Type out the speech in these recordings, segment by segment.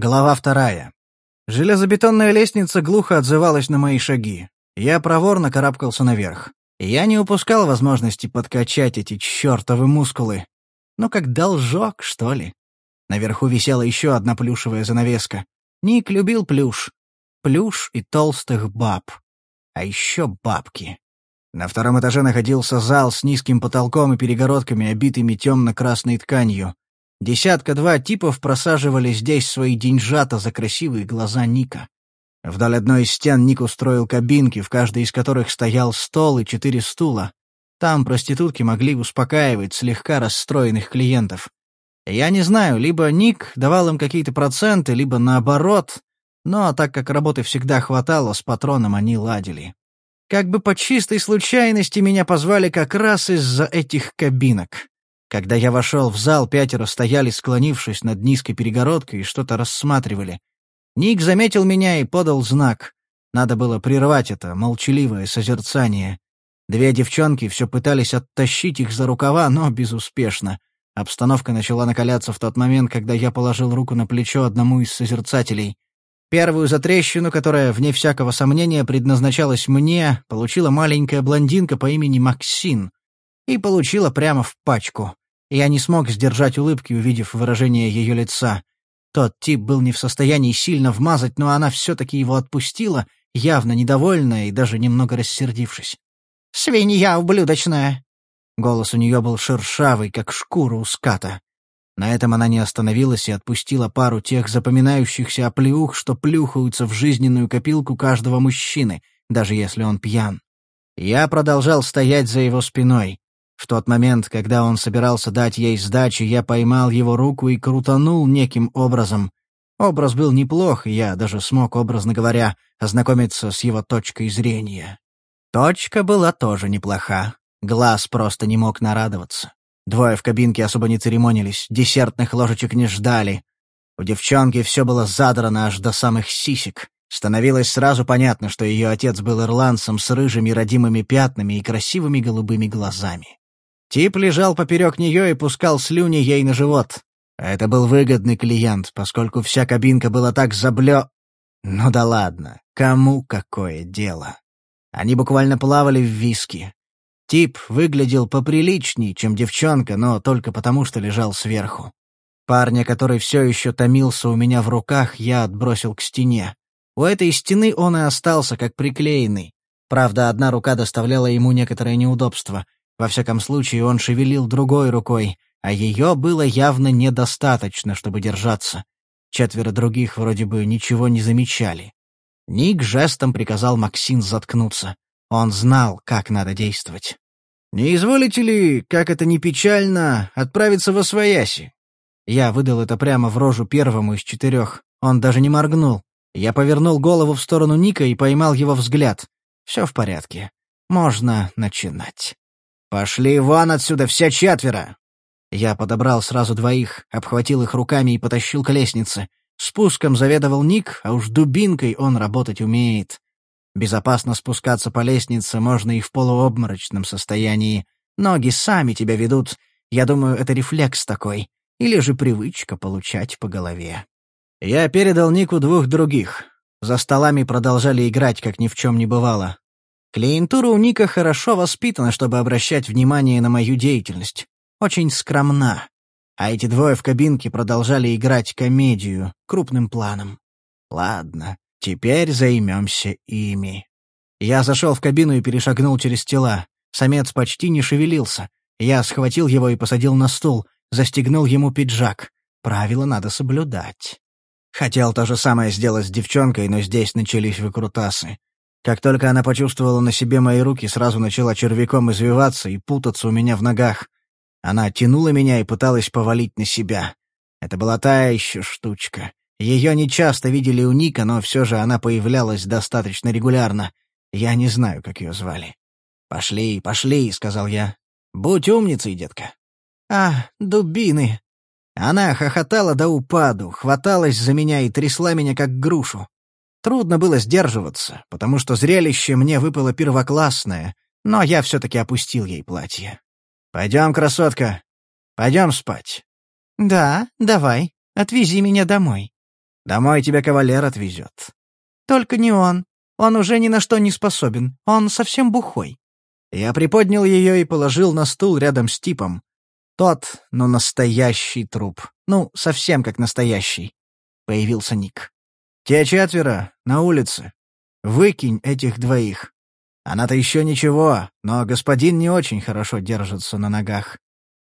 Глава вторая. Железобетонная лестница глухо отзывалась на мои шаги. Я проворно карабкался наверх. Я не упускал возможности подкачать эти чертовы мускулы. Ну, как должок, что ли. Наверху висела еще одна плюшевая занавеска. Ник любил плюш. Плюш и толстых баб. А еще бабки. На втором этаже находился зал с низким потолком и перегородками, обитыми темно-красной тканью. Десятка-два типов просаживали здесь свои деньжата за красивые глаза Ника. Вдоль одной из стен Ник устроил кабинки, в каждой из которых стоял стол и четыре стула. Там проститутки могли успокаивать слегка расстроенных клиентов. Я не знаю, либо Ник давал им какие-то проценты, либо наоборот, но так как работы всегда хватало, с патроном они ладили. Как бы по чистой случайности меня позвали как раз из-за этих кабинок. Когда я вошел в зал, пятеро стояли, склонившись над низкой перегородкой, и что-то рассматривали. Ник заметил меня и подал знак. Надо было прервать это молчаливое созерцание. Две девчонки все пытались оттащить их за рукава, но безуспешно. Обстановка начала накаляться в тот момент, когда я положил руку на плечо одному из созерцателей. Первую затрещину, которая, вне всякого сомнения, предназначалась мне, получила маленькая блондинка по имени Максин. И получила прямо в пачку. Я не смог сдержать улыбки, увидев выражение ее лица. Тот тип был не в состоянии сильно вмазать, но она все-таки его отпустила, явно недовольная и даже немного рассердившись. «Свинья ублюдочная!» Голос у нее был шершавый, как шкура у ската. На этом она не остановилась и отпустила пару тех запоминающихся оплеух, что плюхаются в жизненную копилку каждого мужчины, даже если он пьян. Я продолжал стоять за его спиной. В тот момент, когда он собирался дать ей сдачи, я поймал его руку и крутанул неким образом. Образ был неплох, и я даже смог, образно говоря, ознакомиться с его точкой зрения. Точка была тоже неплоха. Глаз просто не мог нарадоваться. Двое в кабинке особо не церемонились, десертных ложечек не ждали. У девчонки все было задрано аж до самых сисек. Становилось сразу понятно, что ее отец был ирландцем с рыжими родимыми пятнами и красивыми голубыми глазами. Тип лежал поперек нее и пускал слюни ей на живот. Это был выгодный клиент, поскольку вся кабинка была так заблё... Ну да ладно, кому какое дело? Они буквально плавали в виски. Тип выглядел поприличней, чем девчонка, но только потому, что лежал сверху. Парня, который все еще томился у меня в руках, я отбросил к стене. У этой стены он и остался, как приклеенный. Правда, одна рука доставляла ему некоторое неудобство — во всяком случае, он шевелил другой рукой, а ее было явно недостаточно, чтобы держаться. Четверо других вроде бы ничего не замечали. Ник жестом приказал Максин заткнуться. Он знал, как надо действовать. «Не изволите ли, как это ни печально, отправиться во свояси?» Я выдал это прямо в рожу первому из четырех. Он даже не моргнул. Я повернул голову в сторону Ника и поймал его взгляд. Все в порядке. Можно начинать. «Пошли вон отсюда все четверо!» Я подобрал сразу двоих, обхватил их руками и потащил к лестнице. Спуском заведовал Ник, а уж дубинкой он работать умеет. Безопасно спускаться по лестнице можно и в полуобморочном состоянии. Ноги сами тебя ведут. Я думаю, это рефлекс такой. Или же привычка получать по голове. Я передал Нику двух других. За столами продолжали играть, как ни в чем не бывало. Клиентура у Ника хорошо воспитана, чтобы обращать внимание на мою деятельность. Очень скромна. А эти двое в кабинке продолжали играть комедию крупным планом. Ладно, теперь займемся ими. Я зашел в кабину и перешагнул через тела. Самец почти не шевелился. Я схватил его и посадил на стул, застегнул ему пиджак. Правила надо соблюдать. Хотел то же самое сделать с девчонкой, но здесь начались выкрутасы. Как только она почувствовала на себе мои руки, сразу начала червяком извиваться и путаться у меня в ногах. Она тянула меня и пыталась повалить на себя. Это была та еще штучка. Ее не часто видели у Ника, но все же она появлялась достаточно регулярно. Я не знаю, как ее звали. «Пошли, пошли», — сказал я. «Будь умницей, детка». «А, дубины!» Она хохотала до упаду, хваталась за меня и трясла меня, как грушу. Трудно было сдерживаться, потому что зрелище мне выпало первоклассное, но я все-таки опустил ей платье. «Пойдем, красотка, пойдем спать». «Да, давай, отвези меня домой». Домой тебя кавалер отвезет». «Только не он. Он уже ни на что не способен. Он совсем бухой». Я приподнял ее и положил на стул рядом с типом. Тот, но настоящий труп. Ну, совсем как настоящий. Появился Ник. «Те четверо на улице. Выкинь этих двоих. Она-то еще ничего, но господин не очень хорошо держится на ногах.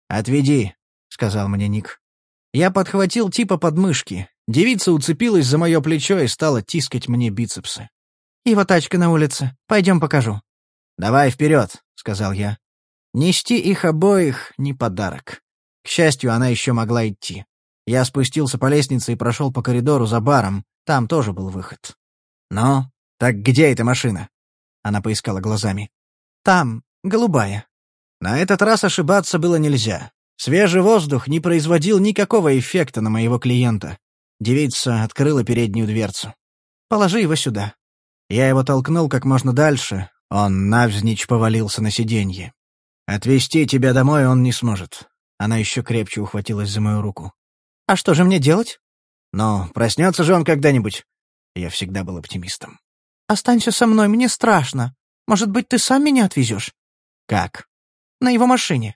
Отведи», — сказал мне Ник. Я подхватил типа подмышки. Девица уцепилась за мое плечо и стала тискать мне бицепсы. «Его тачка на улице. Пойдем покажу». «Давай вперед», — сказал я. Нести их обоих — не подарок. К счастью, она еще могла идти. Я спустился по лестнице и прошел по коридору за баром. Там тоже был выход. «Ну, так где эта машина?» Она поискала глазами. «Там, голубая». На этот раз ошибаться было нельзя. Свежий воздух не производил никакого эффекта на моего клиента. Девица открыла переднюю дверцу. «Положи его сюда». Я его толкнул как можно дальше. Он навзничь повалился на сиденье. «Отвезти тебя домой он не сможет». Она еще крепче ухватилась за мою руку. «А что же мне делать?» «Ну, проснется же он когда-нибудь». Я всегда был оптимистом. «Останься со мной, мне страшно. Может быть, ты сам меня отвезешь?» «Как?» «На его машине».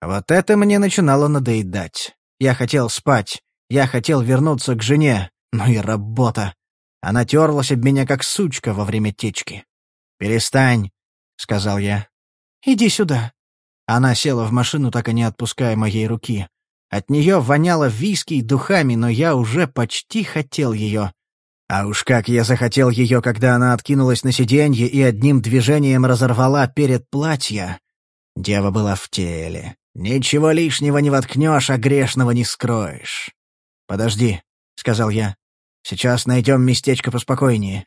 Вот это мне начинало надоедать. Я хотел спать. Я хотел вернуться к жене. Ну и работа. Она терлась об меня, как сучка во время течки. «Перестань», — сказал я. «Иди сюда». Она села в машину, так и не отпуская моей руки. От нее воняло виски и духами, но я уже почти хотел ее. А уж как я захотел ее, когда она откинулась на сиденье и одним движением разорвала перед платья. Дева была в теле. Ничего лишнего не воткнешь, а грешного не скроешь. «Подожди», — сказал я. «Сейчас найдем местечко поспокойнее».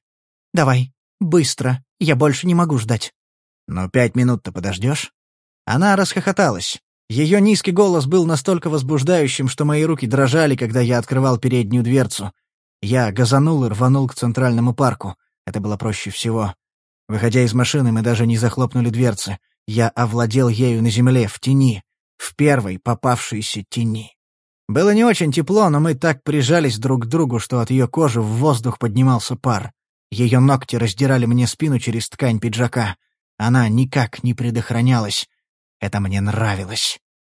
«Давай, быстро. Я больше не могу ждать». «Ну, пять минут-то подождешь?» Она расхохоталась. Ее низкий голос был настолько возбуждающим, что мои руки дрожали, когда я открывал переднюю дверцу. Я газанул и рванул к центральному парку. Это было проще всего. Выходя из машины, мы даже не захлопнули дверцы. Я овладел ею на земле, в тени в первой попавшейся тени. Было не очень тепло, но мы так прижались друг к другу, что от ее кожи в воздух поднимался пар. Ее ногти раздирали мне спину через ткань пиджака. Она никак не предохранялась. Это мне нравилось.